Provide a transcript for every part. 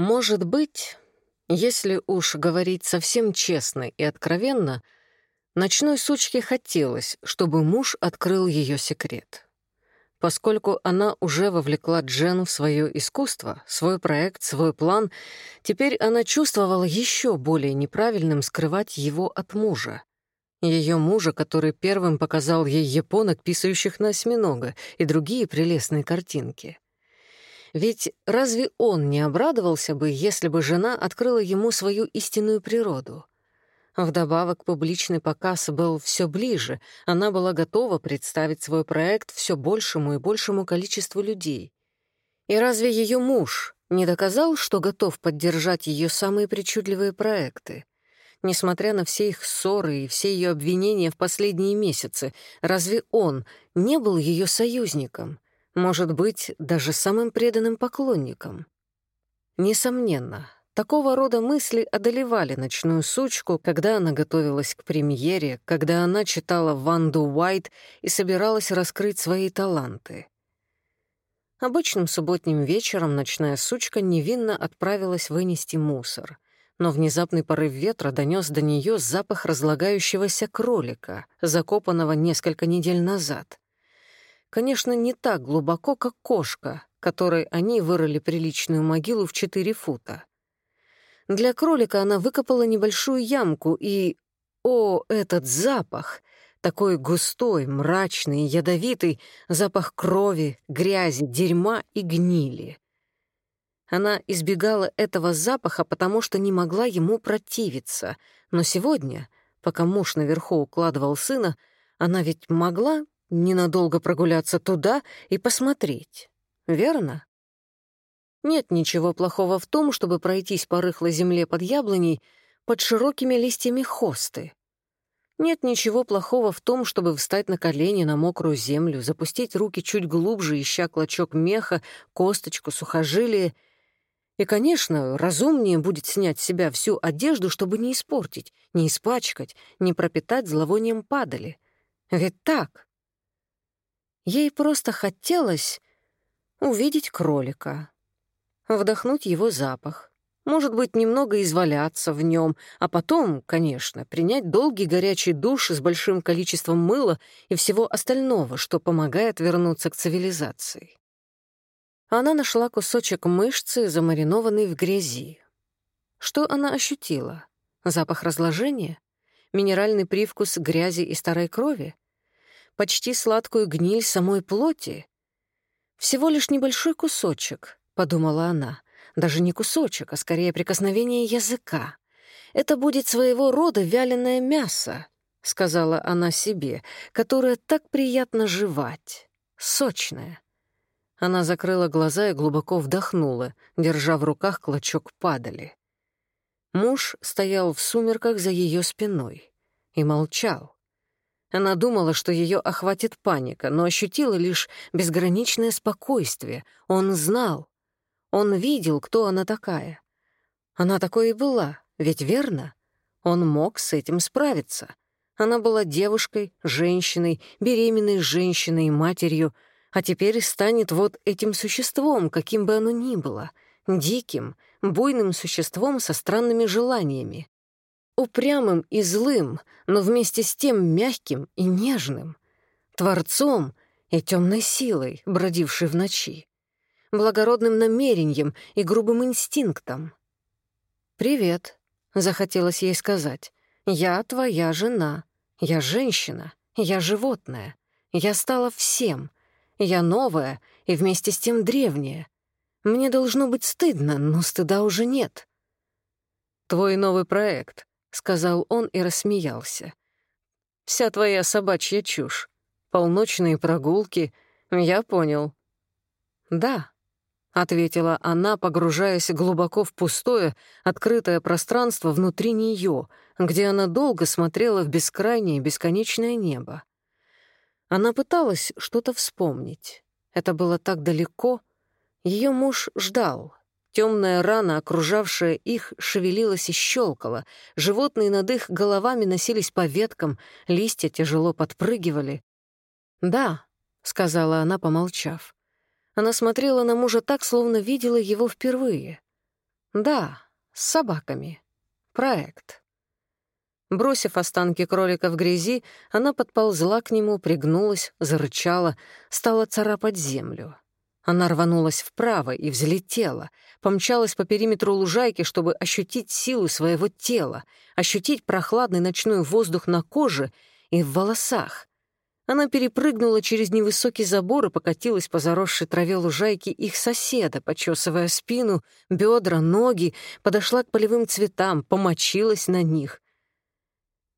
Может быть, если уж говорить совсем честно и откровенно, ночной сучке хотелось, чтобы муж открыл ее секрет. Поскольку она уже вовлекла Джен в свое искусство, свой проект, свой план, теперь она чувствовала еще более неправильным скрывать его от мужа. Ее мужа, который первым показал ей японок, писающих на осьминога, и другие прелестные картинки. Ведь разве он не обрадовался бы, если бы жена открыла ему свою истинную природу? Вдобавок, публичный показ был все ближе, она была готова представить свой проект все большему и большему количеству людей. И разве ее муж не доказал, что готов поддержать ее самые причудливые проекты? Несмотря на все их ссоры и все ее обвинения в последние месяцы, разве он не был ее союзником? Может быть, даже самым преданным поклонником? Несомненно, Такого рода мысли одолевали ночную сучку, когда она готовилась к премьере, когда она читала Ванду Уайт и собиралась раскрыть свои таланты. Обычным субботним вечером ночная сучка невинно отправилась вынести мусор, но внезапный порыв ветра донес до нее запах разлагающегося кролика, закопанного несколько недель назад. Конечно, не так глубоко, как кошка, которой они вырыли приличную могилу в четыре фута. Для кролика она выкопала небольшую ямку, и... О, этот запах! Такой густой, мрачный, ядовитый запах крови, грязи, дерьма и гнили. Она избегала этого запаха, потому что не могла ему противиться. Но сегодня, пока муж наверху укладывал сына, она ведь могла ненадолго прогуляться туда и посмотреть. Верно? Нет ничего плохого в том, чтобы пройтись по рыхлой земле под яблоней под широкими листьями хосты. Нет ничего плохого в том, чтобы встать на колени на мокрую землю, запустить руки чуть глубже, ища клочок меха, косточку, сухожилие. И, конечно, разумнее будет снять с себя всю одежду, чтобы не испортить, не испачкать, не пропитать зловонием падали. Ведь так. Ей просто хотелось увидеть кролика, вдохнуть его запах. Может быть, немного изваляться в нем, а потом, конечно, принять долгий горячий душ с большим количеством мыла и всего остального, что помогает вернуться к цивилизации. Она нашла кусочек мышцы, замаринованный в грязи. Что она ощутила? Запах разложения? Минеральный привкус грязи и старой крови? Почти сладкую гниль самой плоти? Всего лишь небольшой кусочек, подумала она. Даже не кусочек, а скорее прикосновение языка. Это будет своего рода вяленое мясо, сказала она себе, которое так приятно жевать. Сочное. Она закрыла глаза и глубоко вдохнула, держа в руках клочок падали. Муж стоял в сумерках за ее спиной и молчал. Она думала, что ее охватит паника, но ощутила лишь безграничное спокойствие. Он знал, он видел, кто она такая. Она такой и была, ведь верно? Он мог с этим справиться. Она была девушкой, женщиной, беременной женщиной, матерью, а теперь станет вот этим существом, каким бы оно ни было, диким, буйным существом со странными желаниями. Упрямым и злым, но вместе с тем мягким и нежным. Творцом и темной силой, бродившей в ночи благородным намерением и грубым инстинктом. «Привет», — захотелось ей сказать. «Я твоя жена. Я женщина. Я животное. Я стала всем. Я новая и вместе с тем древняя. Мне должно быть стыдно, но стыда уже нет». «Твой новый проект», — сказал он и рассмеялся. «Вся твоя собачья чушь. Полночные прогулки. Я понял». «Да», — ответила она, погружаясь глубоко в пустое, открытое пространство внутри нее, где она долго смотрела в бескрайнее бесконечное небо. Она пыталась что-то вспомнить. Это было так далеко. Ее муж ждал. Темная рана, окружавшая их, шевелилась и щелкала. Животные над их головами носились по веткам, листья тяжело подпрыгивали. «Да», — сказала она, помолчав. Она смотрела на мужа так, словно видела его впервые. Да, с собаками. Проект. Бросив останки кролика в грязи, она подползла к нему, пригнулась, зарычала, стала царапать землю. Она рванулась вправо и взлетела, помчалась по периметру лужайки, чтобы ощутить силу своего тела, ощутить прохладный ночной воздух на коже и в волосах. Она перепрыгнула через невысокий забор и покатилась по заросшей траве лужайки их соседа, почесывая спину, бедра, ноги, подошла к полевым цветам, помочилась на них.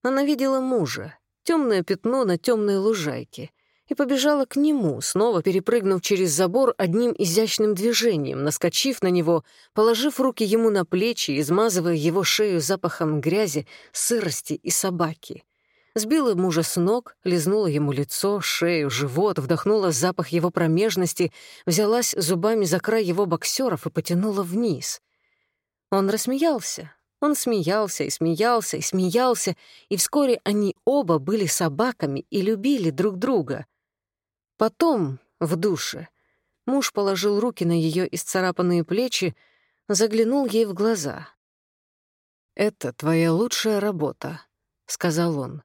Она видела мужа, темное пятно на темной лужайке — и побежала к нему, снова перепрыгнув через забор одним изящным движением, наскочив на него, положив руки ему на плечи, измазывая его шею запахом грязи, сырости и собаки. Сбила мужа с ног, лизнула ему лицо, шею, живот, вдохнула запах его промежности, взялась зубами за край его боксеров и потянула вниз. Он рассмеялся, он смеялся и смеялся и смеялся, и вскоре они оба были собаками и любили друг друга. Потом, в душе, муж положил руки на ее исцарапанные плечи, заглянул ей в глаза. «Это твоя лучшая работа», — сказал он.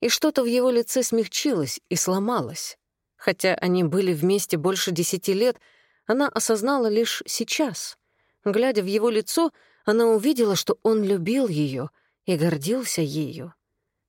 И что-то в его лице смягчилось и сломалось. Хотя они были вместе больше десяти лет, она осознала лишь сейчас. Глядя в его лицо, она увидела, что он любил ее и гордился ею.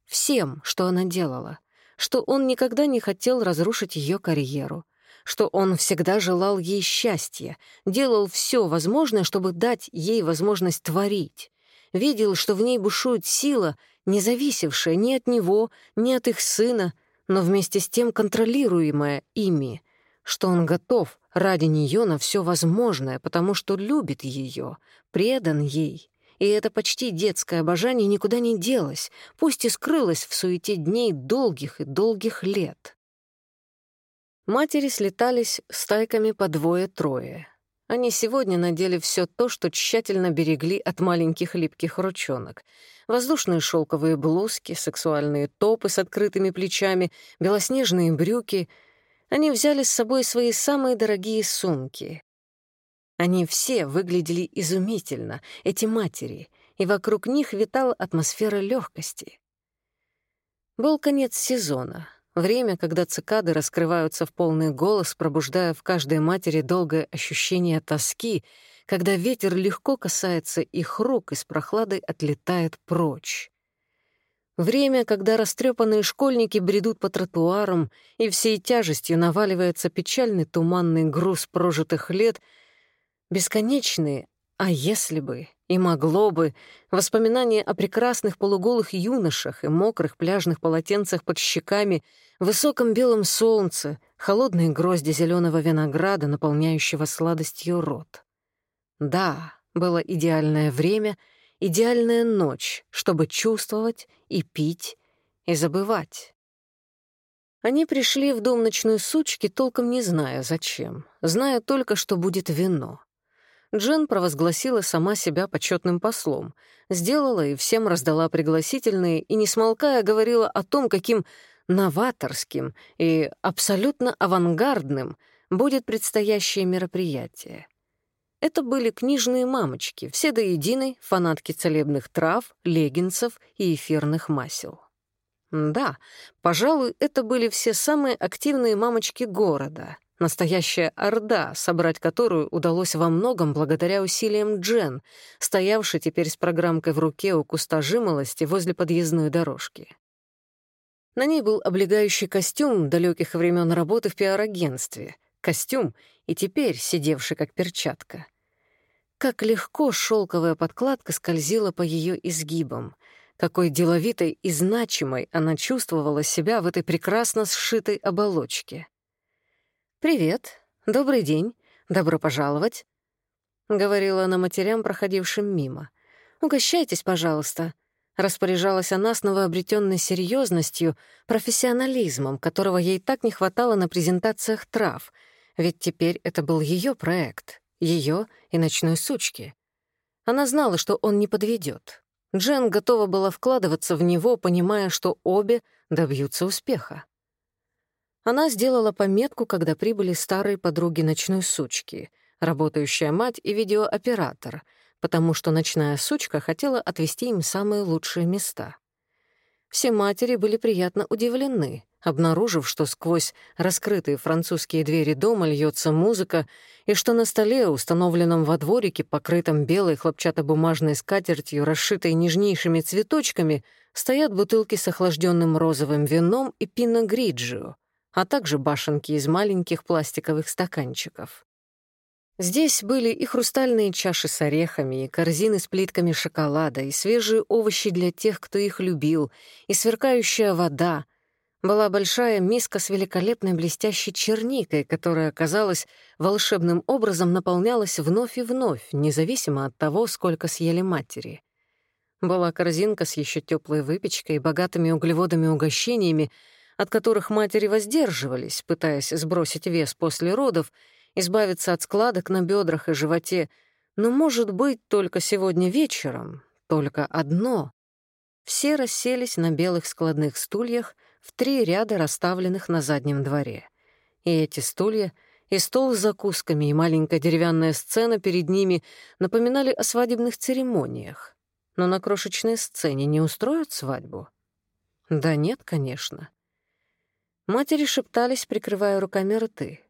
Всем, что она делала — что он никогда не хотел разрушить ее карьеру, что он всегда желал ей счастья, делал все возможное, чтобы дать ей возможность творить, видел, что в ней бушует сила, не зависевшая ни от него, ни от их сына, но вместе с тем контролируемая ими, что он готов ради нее на все возможное, потому что любит ее, предан ей, и это почти детское обожание никуда не делось, пусть и скрылось в суете дней долгих и долгих лет. Матери слетались стайками по двое-трое. Они сегодня надели все то, что тщательно берегли от маленьких липких ручонок. Воздушные шелковые блузки, сексуальные топы с открытыми плечами, белоснежные брюки. Они взяли с собой свои самые дорогие сумки. Они все выглядели изумительно, эти матери, и вокруг них витала атмосфера легкости. Был конец сезона, время, когда цикады раскрываются в полный голос, пробуждая в каждой матери долгое ощущение тоски, когда ветер легко касается их рук и с прохладой отлетает прочь. Время, когда растрепанные школьники бредут по тротуарам, и всей тяжестью наваливается печальный туманный груз прожитых лет — Бесконечные «а если бы» и «могло бы» воспоминания о прекрасных полуголых юношах и мокрых пляжных полотенцах под щеками, высоком белом солнце, холодные грозди зеленого винограда, наполняющего сладостью рот. Да, было идеальное время, идеальная ночь, чтобы чувствовать и пить, и забывать. Они пришли в дом ночной сучки, толком не зная зачем, зная только, что будет вино. Джен провозгласила сама себя почетным послом, сделала и всем раздала пригласительные и, не смолкая, говорила о том, каким новаторским и абсолютно авангардным будет предстоящее мероприятие. Это были книжные мамочки, все до единой фанатки целебных трав, леггинсов и эфирных масел. Да, пожалуй, это были все самые активные мамочки города — Настоящая орда, собрать которую удалось во многом благодаря усилиям Джен, стоявшей теперь с программкой в руке у куста жимолости возле подъездной дорожки. На ней был облегающий костюм далеких времен работы в пиар-агентстве. Костюм, и теперь сидевший как перчатка. Как легко шелковая подкладка скользила по ее изгибам. Какой деловитой и значимой она чувствовала себя в этой прекрасно сшитой оболочке. «Привет, добрый день, добро пожаловать», — говорила она матерям, проходившим мимо. «Угощайтесь, пожалуйста», — распоряжалась она с новообретенной серьезностью, профессионализмом, которого ей так не хватало на презентациях трав, ведь теперь это был ее проект, ее и ночной сучки. Она знала, что он не подведет. Джен готова была вкладываться в него, понимая, что обе добьются успеха. Она сделала пометку, когда прибыли старые подруги ночной сучки, работающая мать и видеооператор, потому что ночная сучка хотела отвести им самые лучшие места. Все матери были приятно удивлены, обнаружив, что сквозь раскрытые французские двери дома льется музыка, и что на столе, установленном во дворике, покрытом белой хлопчатобумажной скатертью, расшитой нежнейшими цветочками, стоят бутылки с охлажденным розовым вином и пино-гриджио, а также башенки из маленьких пластиковых стаканчиков. Здесь были и хрустальные чаши с орехами, и корзины с плитками шоколада, и свежие овощи для тех, кто их любил, и сверкающая вода. Была большая миска с великолепной блестящей черникой, которая, казалось, волшебным образом наполнялась вновь и вновь, независимо от того, сколько съели матери. Была корзинка с еще теплой выпечкой и богатыми углеводами-угощениями, от которых матери воздерживались, пытаясь сбросить вес после родов, избавиться от складок на бедрах и животе, но, может быть, только сегодня вечером, только одно. Все расселись на белых складных стульях в три ряда, расставленных на заднем дворе. И эти стулья, и стол с закусками, и маленькая деревянная сцена перед ними напоминали о свадебных церемониях. Но на крошечной сцене не устроят свадьбу? Да нет, конечно. Матери шептались, прикрывая руками рты.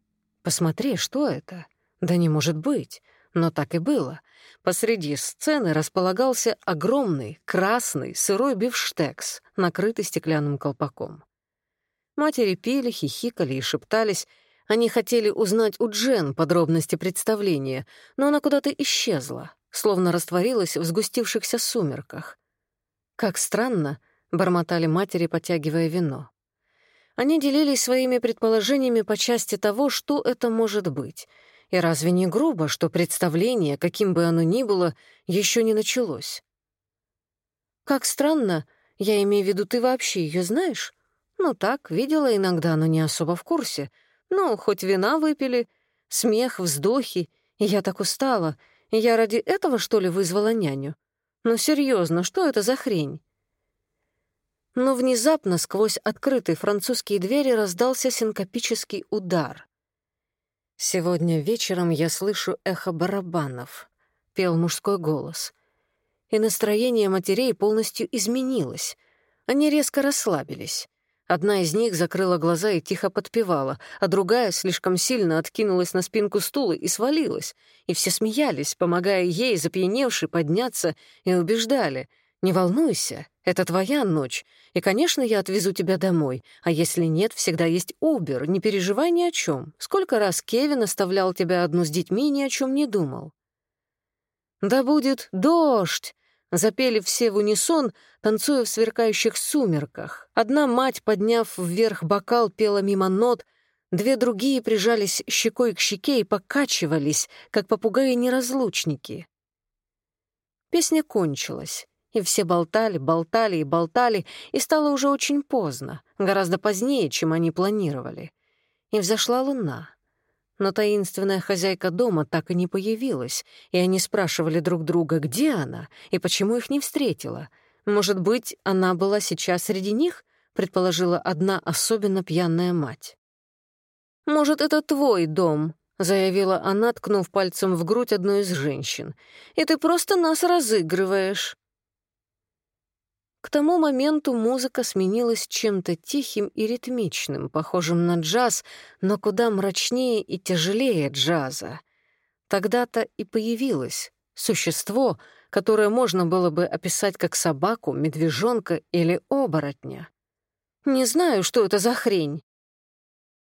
Посмотри, что это? Да не может быть. Но так и было. Посреди сцены располагался огромный, красный, сырой бифштекс, накрытый стеклянным колпаком. Матери пили, хихикали и шептались. Они хотели узнать у Джен подробности представления, но она куда-то исчезла, словно растворилась в сгустившихся сумерках. «Как странно», — бормотали матери, потягивая вино. Они делились своими предположениями по части того, что это может быть. И разве не грубо, что представление, каким бы оно ни было, еще не началось? «Как странно, я имею в виду, ты вообще ее знаешь?» «Ну так, видела иногда, но не особо в курсе. Ну, хоть вина выпили, смех, вздохи, я так устала. Я ради этого, что ли, вызвала няню? Ну, серьезно, что это за хрень?» Но внезапно сквозь открытые французские двери раздался синкопический удар. «Сегодня вечером я слышу эхо барабанов», — пел мужской голос. И настроение матерей полностью изменилось. Они резко расслабились. Одна из них закрыла глаза и тихо подпевала, а другая слишком сильно откинулась на спинку стула и свалилась. И все смеялись, помогая ей, запьяневшей, подняться, и убеждали. «Не волнуйся, это твоя ночь, и, конечно, я отвезу тебя домой. А если нет, всегда есть Убер, не переживай ни о чем. Сколько раз Кевин оставлял тебя одну с детьми и ни о чем не думал. «Да будет дождь!» — запели все в унисон, танцуя в сверкающих сумерках. Одна мать, подняв вверх бокал, пела мимо нот, две другие прижались щекой к щеке и покачивались, как попугаи-неразлучники. Песня кончилась. И все болтали, болтали и болтали, и стало уже очень поздно, гораздо позднее, чем они планировали. И взошла луна. Но таинственная хозяйка дома так и не появилась, и они спрашивали друг друга, где она и почему их не встретила. Может быть, она была сейчас среди них, предположила одна особенно пьяная мать. «Может, это твой дом», — заявила она, ткнув пальцем в грудь одной из женщин. «И ты просто нас разыгрываешь». К тому моменту музыка сменилась чем-то тихим и ритмичным, похожим на джаз, но куда мрачнее и тяжелее джаза. Тогда-то и появилось существо, которое можно было бы описать как собаку, медвежонка или оборотня. Не знаю, что это за хрень.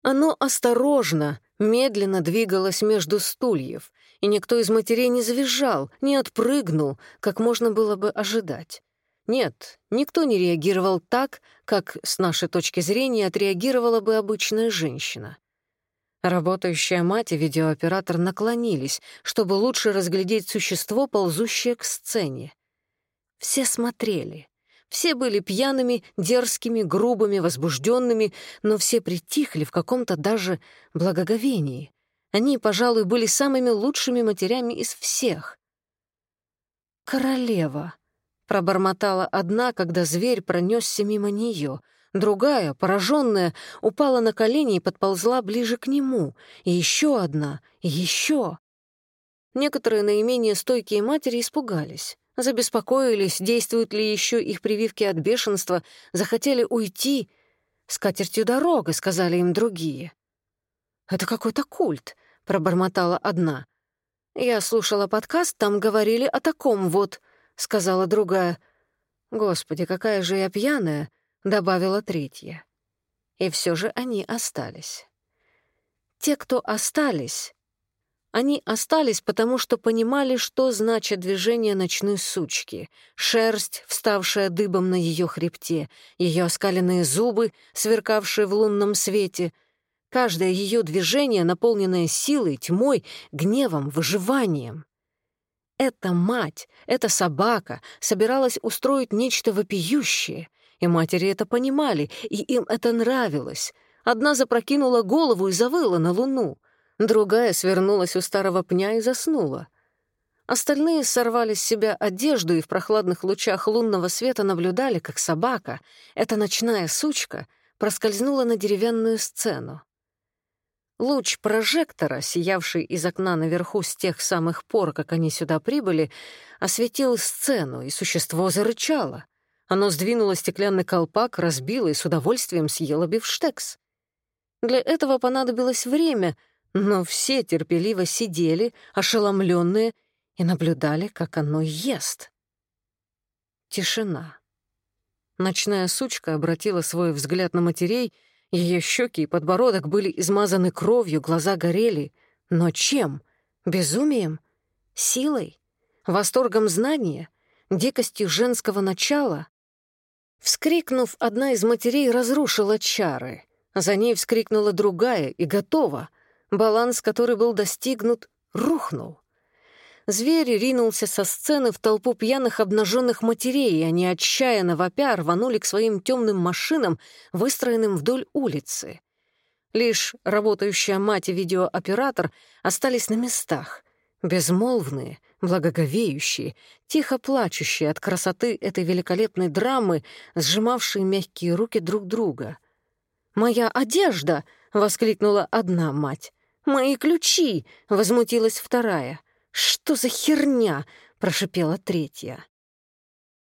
Оно осторожно, медленно двигалось между стульев, и никто из матерей не завизжал, не отпрыгнул, как можно было бы ожидать. Нет, никто не реагировал так, как, с нашей точки зрения, отреагировала бы обычная женщина. Работающая мать и видеооператор наклонились, чтобы лучше разглядеть существо, ползущее к сцене. Все смотрели. Все были пьяными, дерзкими, грубыми, возбужденными, но все притихли в каком-то даже благоговении. Они, пожалуй, были самыми лучшими матерями из всех. Королева пробормотала одна, когда зверь пронесся мимо нее. Другая, пораженная, упала на колени и подползла ближе к нему. И еще одна, и еще. некоторые наименее стойкие матери испугались, забеспокоились, действуют ли еще их прививки от бешенства, захотели уйти. «С катертью дорога», — сказали им другие. «Это какой-то культ», — пробормотала одна. «Я слушала подкаст, там говорили о таком вот», — сказала другая. «Господи, какая же я пьяная», — добавила третья. И все же они остались. Те, кто остались, они остались, потому что понимали, что значит движение ночной сучки, шерсть, вставшая дыбом на ее хребте, ее оскаленные зубы, сверкавшие в лунном свете. Каждое ее движение, наполненное силой, тьмой, гневом, выживанием. Эта мать, эта собака собиралась устроить нечто вопиющее, и матери это понимали, и им это нравилось. Одна запрокинула голову и завыла на луну, другая свернулась у старого пня и заснула. Остальные сорвали с себя одежду и в прохладных лучах лунного света наблюдали, как собака, эта ночная сучка, проскользнула на деревянную сцену. Луч прожектора, сиявший из окна наверху с тех самых пор, как они сюда прибыли, осветил сцену, и существо зарычало. Оно сдвинуло стеклянный колпак, разбило и с удовольствием съело бифштекс. Для этого понадобилось время, но все терпеливо сидели, ошеломленные, и наблюдали, как оно ест. Тишина. Ночная сучка обратила свой взгляд на матерей — ее щеки и подбородок были измазаны кровью, глаза горели. Но чем? Безумием? Силой? Восторгом знания? Дикостью женского начала? Вскрикнув, одна из матерей разрушила чары. За ней вскрикнула другая и готова. Баланс, который был достигнут, рухнул. Зверь ринулся со сцены в толпу пьяных обнаженных матерей, и они отчаянно вопя рванули к своим темным машинам, выстроенным вдоль улицы. Лишь работающая мать и видеооператор остались на местах, безмолвные, благоговеющие, тихо плачущие от красоты этой великолепной драмы, сжимавшие мягкие руки друг друга. «Моя одежда!» — воскликнула одна мать. «Мои ключи!» — возмутилась вторая — «Что за херня?» — прошипела третья.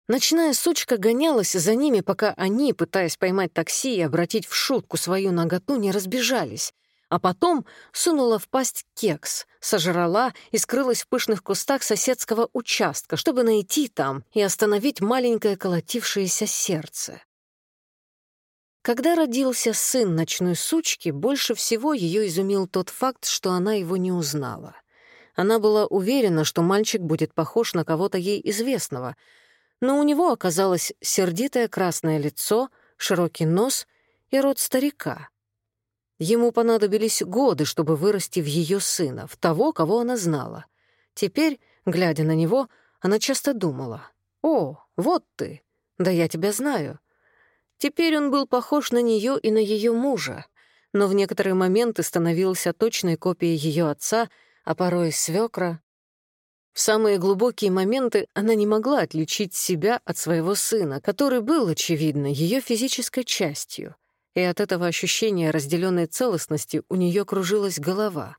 Ночная сучка гонялась за ними, пока они, пытаясь поймать такси и обратить в шутку свою наготу, не разбежались, а потом сунула в пасть кекс, сожрала и скрылась в пышных кустах соседского участка, чтобы найти там и остановить маленькое колотившееся сердце. Когда родился сын ночной сучки, больше всего ее изумил тот факт, что она его не узнала. Она была уверена, что мальчик будет похож на кого-то ей известного, но у него оказалось сердитое красное лицо, широкий нос и рот старика. Ему понадобились годы, чтобы вырасти в ее сына, в того, кого она знала. Теперь, глядя на него, она часто думала, «О, вот ты! Да я тебя знаю!» Теперь он был похож на нее и на ее мужа, но в некоторые моменты становился точной копией ее отца — а порой свекра. В самые глубокие моменты она не могла отличить себя от своего сына, который был, очевидно, ее физической частью, и от этого ощущения разделенной целостности у нее кружилась голова.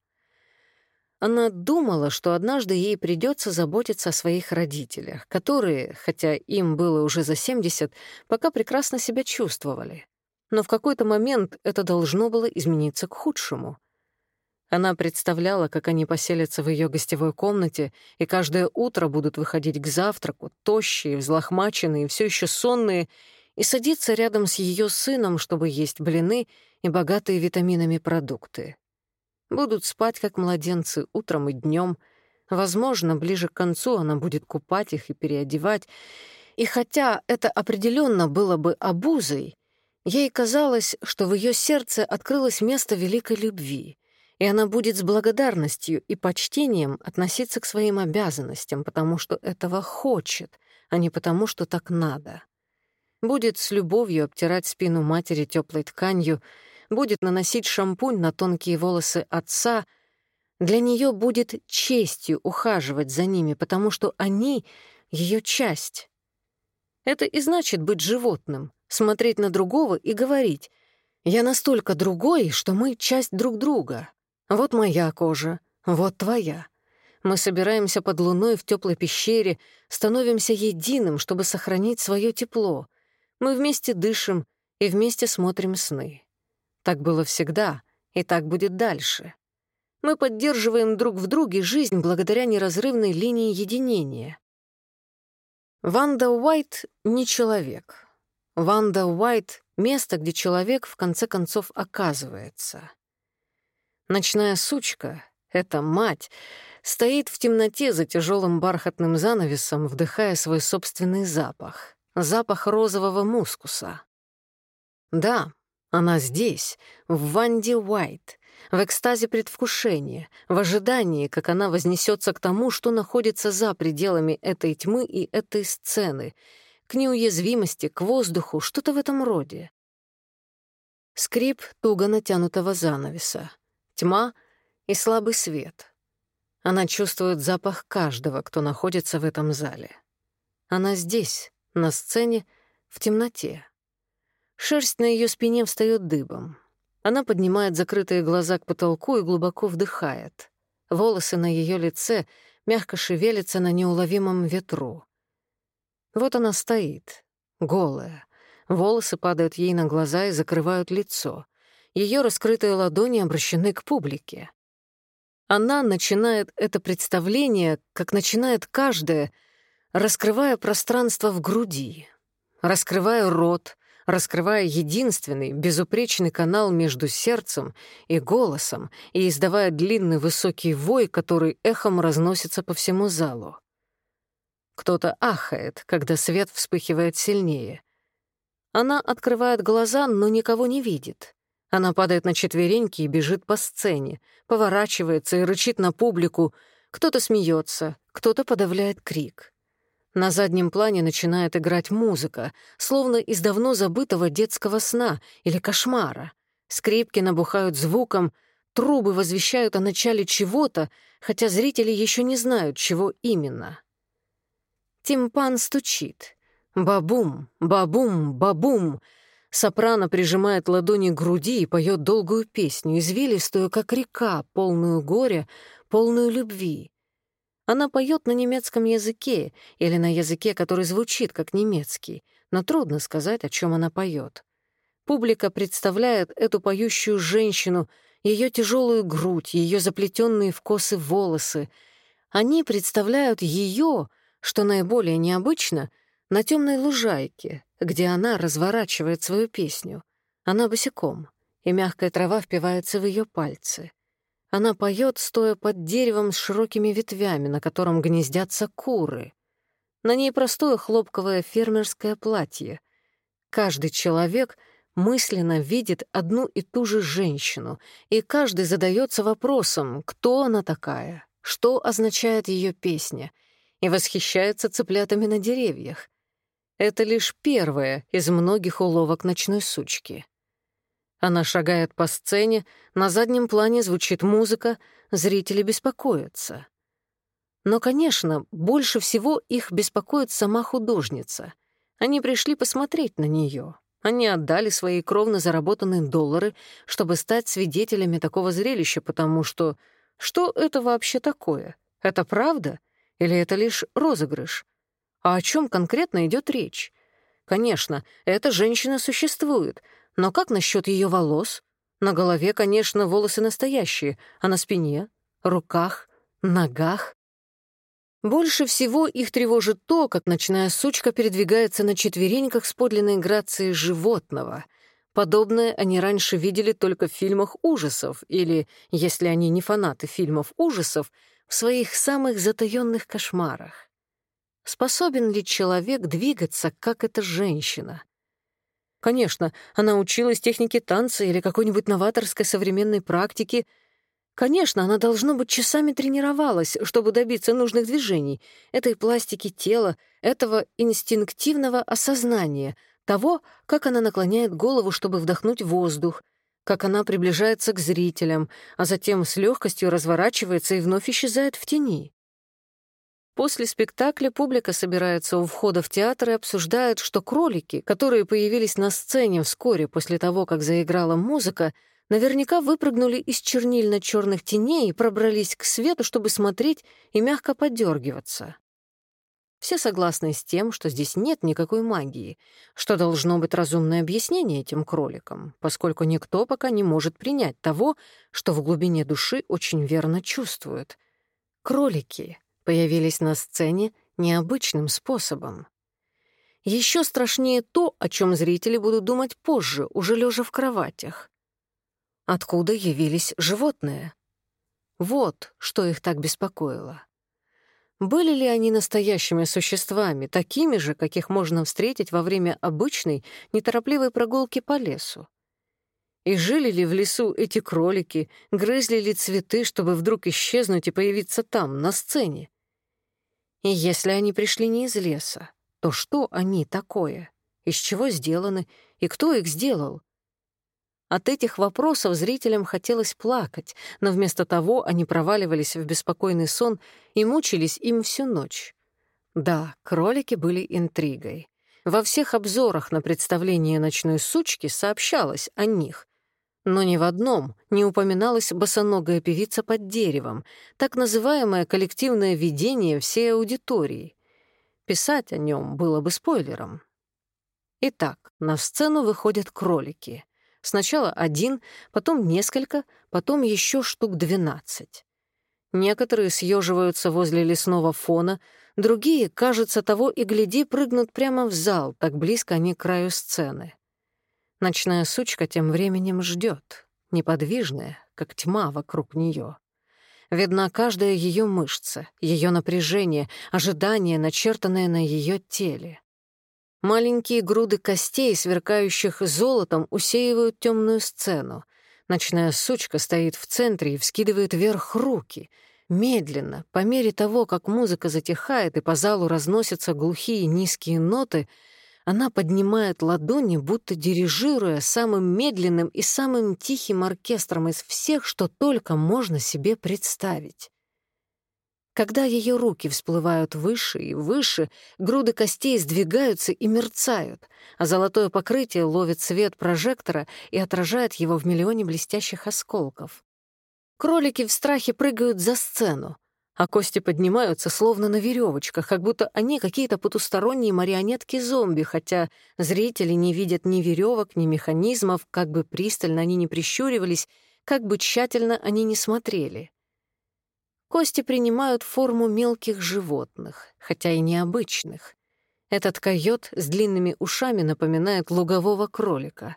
Она думала, что однажды ей придется заботиться о своих родителях, которые, хотя им было уже за 70, пока прекрасно себя чувствовали. Но в какой-то момент это должно было измениться к худшему. Она представляла, как они поселятся в ее гостевой комнате и каждое утро будут выходить к завтраку, тощие, взлохмаченные, все еще сонные, и садиться рядом с ее сыном, чтобы есть блины и богатые витаминами продукты. Будут спать, как младенцы, утром и днем. Возможно, ближе к концу она будет купать их и переодевать. И хотя это определенно было бы обузой, ей казалось, что в ее сердце открылось место великой любви — и она будет с благодарностью и почтением относиться к своим обязанностям, потому что этого хочет, а не потому, что так надо. Будет с любовью обтирать спину матери теплой тканью, будет наносить шампунь на тонкие волосы отца. Для нее будет честью ухаживать за ними, потому что они — ее часть. Это и значит быть животным, смотреть на другого и говорить «Я настолько другой, что мы часть друг друга». Вот моя кожа, вот твоя. Мы собираемся под луной в теплой пещере, становимся единым, чтобы сохранить свое тепло. Мы вместе дышим и вместе смотрим сны. Так было всегда, и так будет дальше. Мы поддерживаем друг в друге жизнь благодаря неразрывной линии единения. Ванда Уайт — не человек. Ванда Уайт — место, где человек в конце концов оказывается. Ночная сучка — это мать — стоит в темноте за тяжелым бархатным занавесом, вдыхая свой собственный запах — запах розового мускуса. Да, она здесь, в Ванде Уайт, в экстазе предвкушения, в ожидании, как она вознесется к тому, что находится за пределами этой тьмы и этой сцены, к неуязвимости, к воздуху, что-то в этом роде. Скрип туго натянутого занавеса, тьма и слабый свет. Она чувствует запах каждого, кто находится в этом зале. Она здесь, на сцене, в темноте. Шерсть на ее спине встает дыбом. Она поднимает закрытые глаза к потолку и глубоко вдыхает. Волосы на ее лице мягко шевелятся на неуловимом ветру. Вот она стоит, голая. Волосы падают ей на глаза и закрывают лицо. Ее раскрытые ладони обращены к публике. Она начинает это представление, как начинает каждое, раскрывая пространство в груди, раскрывая рот, раскрывая единственный, безупречный канал между сердцем и голосом и издавая длинный высокий вой, который эхом разносится по всему залу. Кто-то ахает, когда свет вспыхивает сильнее. Она открывает глаза, но никого не видит. Она падает на четвереньки и бежит по сцене, поворачивается и рычит на публику. Кто-то смеется, кто-то подавляет крик. На заднем плане начинает играть музыка, словно из давно забытого детского сна или кошмара. Скрипки набухают звуком, трубы возвещают о начале чего-то, хотя зрители еще не знают, чего именно. Тимпан стучит. Бабум, бабум, бабум. Сопрано прижимает ладони к груди и поет долгую песню, извилистую, как река, полную горя, полную любви. Она поет на немецком языке или на языке, который звучит как немецкий, но трудно сказать, о чем она поет. Публика представляет эту поющую женщину, ее тяжелую грудь, ее заплетенные в косы волосы. Они представляют ее, что наиболее необычно, на темной лужайке, где она разворачивает свою песню. Она босиком, и мягкая трава впивается в ее пальцы. Она поет, стоя под деревом с широкими ветвями, на котором гнездятся куры. На ней простое хлопковое фермерское платье. Каждый человек мысленно видит одну и ту же женщину, и каждый задается вопросом, кто она такая, что означает ее песня, и восхищается цыплятами на деревьях. Это лишь первое из многих уловок ночной сучки. Она шагает по сцене, на заднем плане звучит музыка, зрители беспокоятся. Но, конечно, больше всего их беспокоит сама художница. Они пришли посмотреть на нее. Они отдали свои кровно заработанные доллары, чтобы стать свидетелями такого зрелища, потому что... Что это вообще такое? Это правда? Или это лишь розыгрыш? А о чем конкретно идет речь? Конечно, эта женщина существует — но как насчет ее волос? На голове, конечно, волосы настоящие, а на спине, руках, ногах? Больше всего их тревожит то, как ночная сучка передвигается на четвереньках с подлинной грацией животного. Подобное они раньше видели только в фильмах ужасов или, если они не фанаты фильмов ужасов, в своих самых затаённых кошмарах. Способен ли человек двигаться, как эта женщина? Конечно, она училась технике танца или какой-нибудь новаторской современной практике. Конечно, она, должно быть, часами тренировалась, чтобы добиться нужных движений, этой пластики тела, этого инстинктивного осознания, того, как она наклоняет голову, чтобы вдохнуть воздух, как она приближается к зрителям, а затем с легкостью разворачивается и вновь исчезает в тени. После спектакля публика собирается у входа в театр и обсуждает, что кролики, которые появились на сцене вскоре после того, как заиграла музыка, наверняка выпрыгнули из чернильно-черных теней и пробрались к свету, чтобы смотреть и мягко подергиваться. Все согласны с тем, что здесь нет никакой магии, что должно быть разумное объяснение этим кроликам, поскольку никто пока не может принять того, что в глубине души очень верно чувствует. Кролики появились на сцене необычным способом. Еще страшнее то, о чем зрители будут думать позже, уже лежа в кроватях. Откуда явились животные? Вот что их так беспокоило. Были ли они настоящими существами, такими же, каких можно встретить во время обычной, неторопливой прогулки по лесу? И жили ли в лесу эти кролики, грызли ли цветы, чтобы вдруг исчезнуть и появиться там, на сцене? И если они пришли не из леса, то что они такое? Из чего сделаны? И кто их сделал? От этих вопросов зрителям хотелось плакать, но вместо того они проваливались в беспокойный сон и мучились им всю ночь. Да, кролики были интригой. Во всех обзорах на представление «Ночной сучки» сообщалось о них. Но ни в одном не упоминалась босоногая певица под деревом, так называемое коллективное видение всей аудитории. Писать о нем было бы спойлером. Итак, на сцену выходят кролики — Сначала один, потом несколько, потом еще штук двенадцать. Некоторые съеживаются возле лесного фона, другие, кажется, того и гляди, прыгнут прямо в зал, так близко они к краю сцены. Ночная сучка тем временем ждет, неподвижная, как тьма вокруг нее. Видна каждая ее мышца, ее напряжение, ожидание, начертанное на ее теле. Маленькие груды костей, сверкающих золотом, усеивают темную сцену. Ночная сучка стоит в центре и вскидывает вверх руки. Медленно, по мере того, как музыка затихает и по залу разносятся глухие низкие ноты, она поднимает ладони, будто дирижируя самым медленным и самым тихим оркестром из всех, что только можно себе представить. Когда ее руки всплывают выше и выше, груды костей сдвигаются и мерцают, а золотое покрытие ловит свет прожектора и отражает его в миллионе блестящих осколков. Кролики в страхе прыгают за сцену, а кости поднимаются словно на веревочках, как будто они какие-то потусторонние марионетки-зомби, хотя зрители не видят ни веревок, ни механизмов, как бы пристально они не прищуривались, как бы тщательно они не смотрели. Кости принимают форму мелких животных, хотя и необычных. Этот койот с длинными ушами напоминает лугового кролика.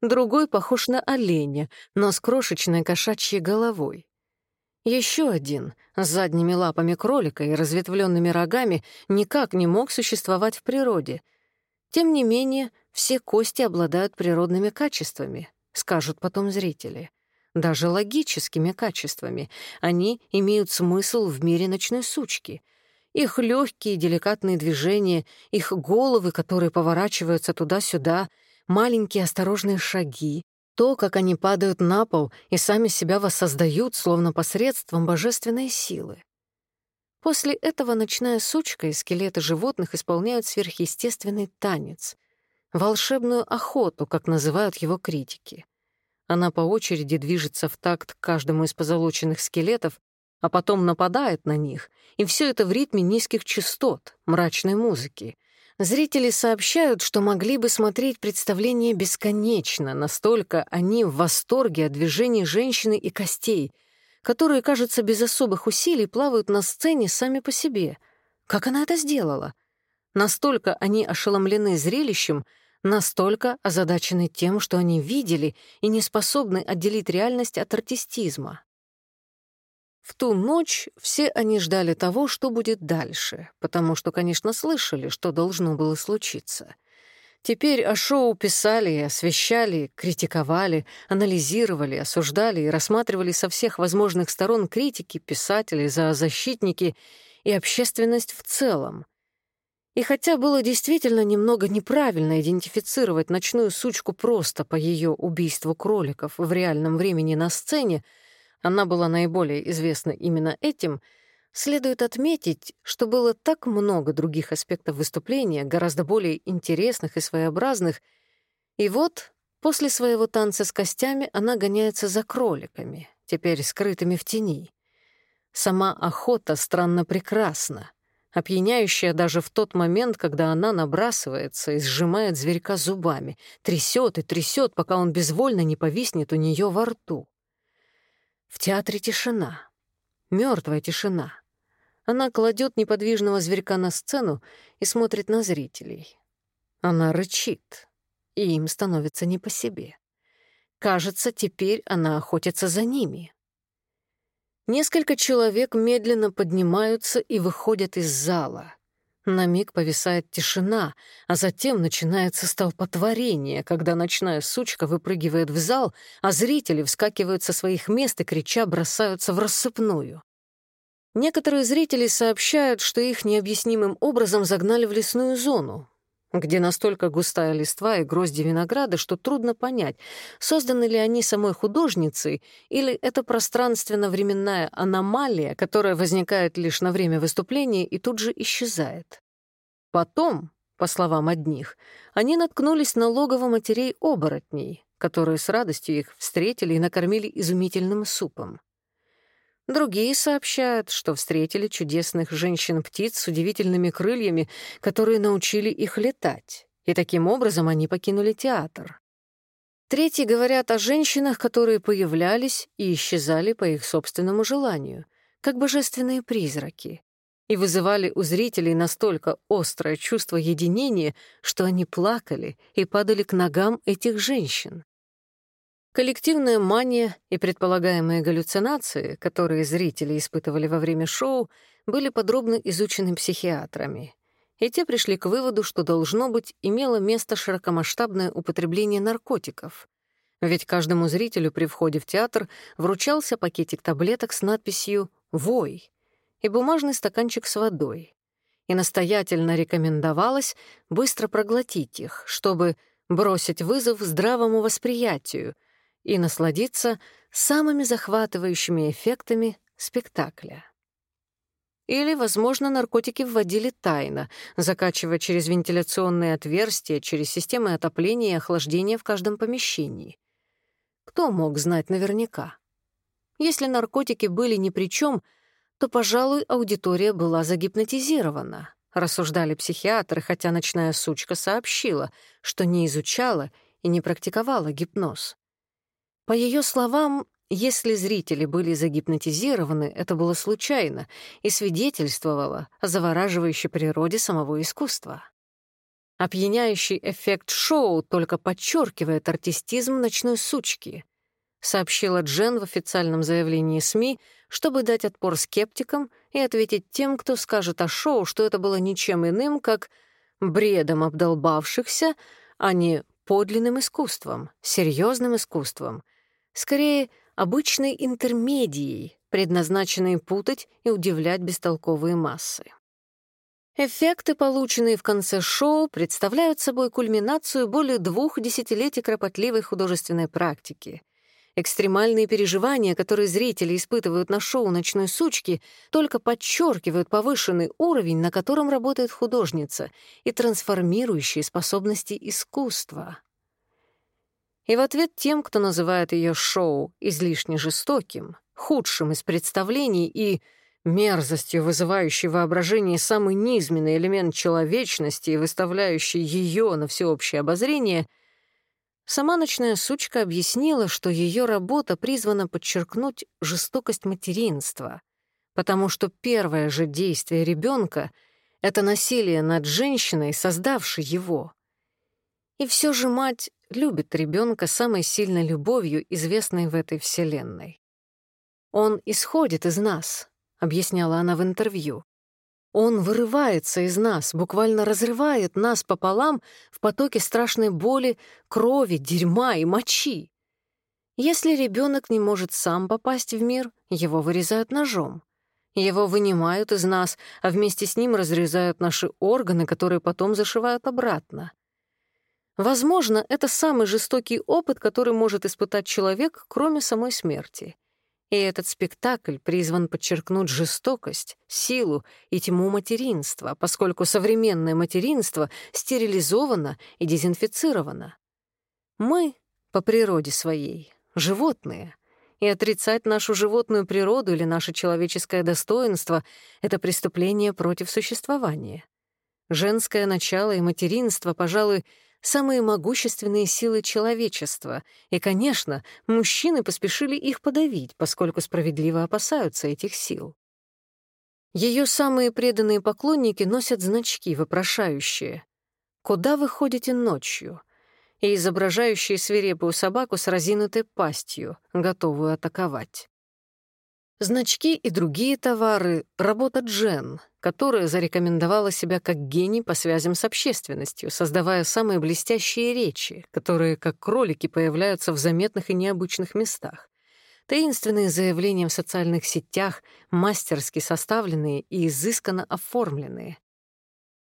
Другой похож на оленя, но с крошечной кошачьей головой. Еще один, с задними лапами кролика и разветвленными рогами, никак не мог существовать в природе. Тем не менее, все кости обладают природными качествами, скажут потом зрители даже логическими качествами. Они имеют смысл в мире ночной сучки. Их легкие деликатные движения, их головы, которые поворачиваются туда-сюда, маленькие осторожные шаги, то, как они падают на пол и сами себя воссоздают, словно посредством божественной силы. После этого ночная сучка и скелеты животных исполняют сверхъестественный танец, волшебную охоту, как называют его критики. Она по очереди движется в такт каждому из позолоченных скелетов, а потом нападает на них, и все это в ритме низких частот, мрачной музыки. Зрители сообщают, что могли бы смотреть представление бесконечно, настолько они в восторге от движений женщины и костей, которые, кажется, без особых усилий плавают на сцене сами по себе. Как она это сделала? Настолько они ошеломлены зрелищем, настолько озадачены тем, что они видели, и не способны отделить реальность от артистизма. В ту ночь все они ждали того, что будет дальше, потому что, конечно, слышали, что должно было случиться. Теперь о шоу писали освещали, критиковали, анализировали, осуждали и рассматривали со всех возможных сторон критики, писатели, зоозащитники и общественность в целом — и хотя было действительно немного неправильно идентифицировать ночную сучку просто по ее убийству кроликов в реальном времени на сцене, она была наиболее известна именно этим, следует отметить, что было так много других аспектов выступления, гораздо более интересных и своеобразных, и вот После своего танца с костями она гоняется за кроликами, теперь скрытыми в тени. Сама охота странно прекрасна, опьяняющая даже в тот момент, когда она набрасывается и сжимает зверька зубами, трясет и трясет, пока он безвольно не повиснет у нее во рту. В театре тишина, мертвая тишина. Она кладет неподвижного зверька на сцену и смотрит на зрителей. Она рычит, и им становится не по себе. Кажется, теперь она охотится за ними. Несколько человек медленно поднимаются и выходят из зала. На миг повисает тишина, а затем начинается столпотворение, когда ночная сучка выпрыгивает в зал, а зрители вскакивают со своих мест и, крича, бросаются в рассыпную. Некоторые зрители сообщают, что их необъяснимым образом загнали в лесную зону, где настолько густая листва и грозди винограда, что трудно понять, созданы ли они самой художницей или это пространственно-временная аномалия, которая возникает лишь на время выступления и тут же исчезает. Потом, по словам одних, они наткнулись на логово матерей-оборотней, которые с радостью их встретили и накормили изумительным супом. Другие сообщают, что встретили чудесных женщин-птиц с удивительными крыльями, которые научили их летать, и таким образом они покинули театр. Третьи говорят о женщинах, которые появлялись и исчезали по их собственному желанию, как божественные призраки, и вызывали у зрителей настолько острое чувство единения, что они плакали и падали к ногам этих женщин. Коллективная мания и предполагаемые галлюцинации, которые зрители испытывали во время шоу, были подробно изучены психиатрами. И те пришли к выводу, что, должно быть, имело место широкомасштабное употребление наркотиков. Ведь каждому зрителю при входе в театр вручался пакетик таблеток с надписью «Вой» и бумажный стаканчик с водой. И настоятельно рекомендовалось быстро проглотить их, чтобы бросить вызов здравому восприятию — и насладиться самыми захватывающими эффектами спектакля. Или, возможно, наркотики вводили тайно, закачивая через вентиляционные отверстия, через системы отопления и охлаждения в каждом помещении. Кто мог знать наверняка? Если наркотики были ни при чем, то, пожалуй, аудитория была загипнотизирована, рассуждали психиатры, хотя ночная сучка сообщила, что не изучала и не практиковала гипноз. По ее словам, если зрители были загипнотизированы, это было случайно и свидетельствовало о завораживающей природе самого искусства. Опьяняющий эффект шоу только подчеркивает артистизм ночной сучки, сообщила Джен в официальном заявлении СМИ, чтобы дать отпор скептикам и ответить тем, кто скажет о шоу, что это было ничем иным, как бредом обдолбавшихся, а не подлинным искусством, серьезным искусством — скорее обычной интермедией, предназначенной путать и удивлять бестолковые массы. Эффекты, полученные в конце шоу, представляют собой кульминацию более двух десятилетий кропотливой художественной практики. Экстремальные переживания, которые зрители испытывают на шоу «Ночной сучки», только подчеркивают повышенный уровень, на котором работает художница, и трансформирующие способности искусства. И в ответ тем, кто называет ее шоу излишне жестоким, худшим из представлений и мерзостью, вызывающей воображение самый низменный элемент человечности и выставляющий ее на всеобщее обозрение, сама ночная сучка объяснила, что ее работа призвана подчеркнуть жестокость материнства, потому что первое же действие ребенка — это насилие над женщиной, создавшей его. И все же мать любит ребенка самой сильной любовью, известной в этой вселенной. «Он исходит из нас», — объясняла она в интервью. «Он вырывается из нас, буквально разрывает нас пополам в потоке страшной боли, крови, дерьма и мочи. Если ребенок не может сам попасть в мир, его вырезают ножом. Его вынимают из нас, а вместе с ним разрезают наши органы, которые потом зашивают обратно. Возможно, это самый жестокий опыт, который может испытать человек, кроме самой смерти. И этот спектакль призван подчеркнуть жестокость, силу и тьму материнства, поскольку современное материнство стерилизовано и дезинфицировано. Мы, по природе своей, животные, и отрицать нашу животную природу или наше человеческое достоинство — это преступление против существования. Женское начало и материнство, пожалуй, самые могущественные силы человечества, и, конечно, мужчины поспешили их подавить, поскольку справедливо опасаются этих сил. Ее самые преданные поклонники носят значки, вопрошающие «Куда вы ходите ночью?» и изображающие свирепую собаку с разинутой пастью, готовую атаковать. Значки и другие товары — работа Джен, которая зарекомендовала себя как гений по связям с общественностью, создавая самые блестящие речи, которые, как кролики, появляются в заметных и необычных местах. Таинственные заявления в социальных сетях, мастерски составленные и изысканно оформленные.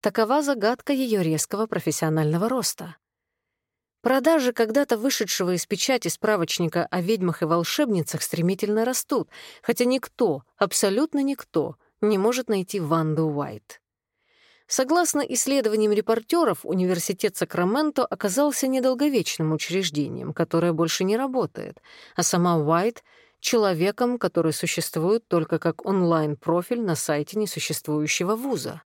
Такова загадка ее резкого профессионального роста. Продажи когда-то вышедшего из печати справочника о ведьмах и волшебницах стремительно растут, хотя никто, абсолютно никто, не может найти Ванду Уайт. Согласно исследованиям репортеров, университет Сакраменто оказался недолговечным учреждением, которое больше не работает, а сама Уайт — человеком, который существует только как онлайн-профиль на сайте несуществующего вуза.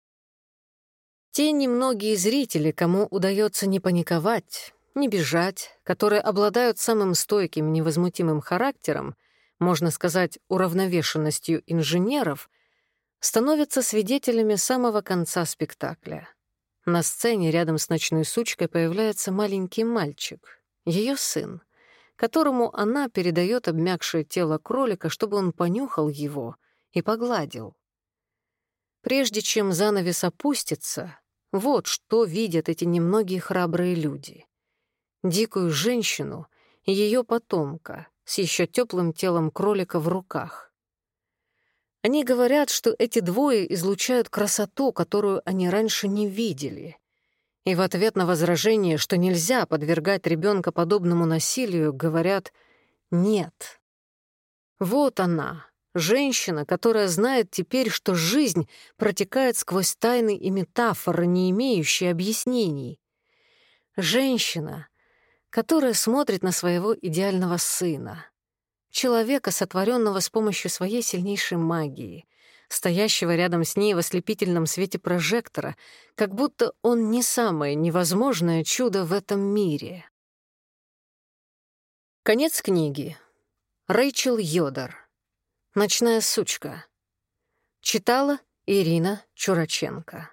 Те немногие зрители, кому удается не паниковать, не бежать, которые обладают самым стойким невозмутимым характером, можно сказать, уравновешенностью инженеров, становятся свидетелями самого конца спектакля. На сцене рядом с ночной сучкой появляется маленький мальчик, ее сын, которому она передает обмякшее тело кролика, чтобы он понюхал его и погладил. Прежде чем занавес опустится, вот что видят эти немногие храбрые люди дикую женщину и ее потомка с еще теплым телом кролика в руках. Они говорят, что эти двое излучают красоту, которую они раньше не видели. И в ответ на возражение, что нельзя подвергать ребенка подобному насилию, говорят «нет». Вот она, женщина, которая знает теперь, что жизнь протекает сквозь тайны и метафоры, не имеющие объяснений. Женщина, которая смотрит на своего идеального сына, человека, сотворенного с помощью своей сильнейшей магии, стоящего рядом с ней в ослепительном свете прожектора, как будто он не самое невозможное чудо в этом мире. Конец книги. Рэйчел Йодор. «Ночная сучка». Читала Ирина Чураченко.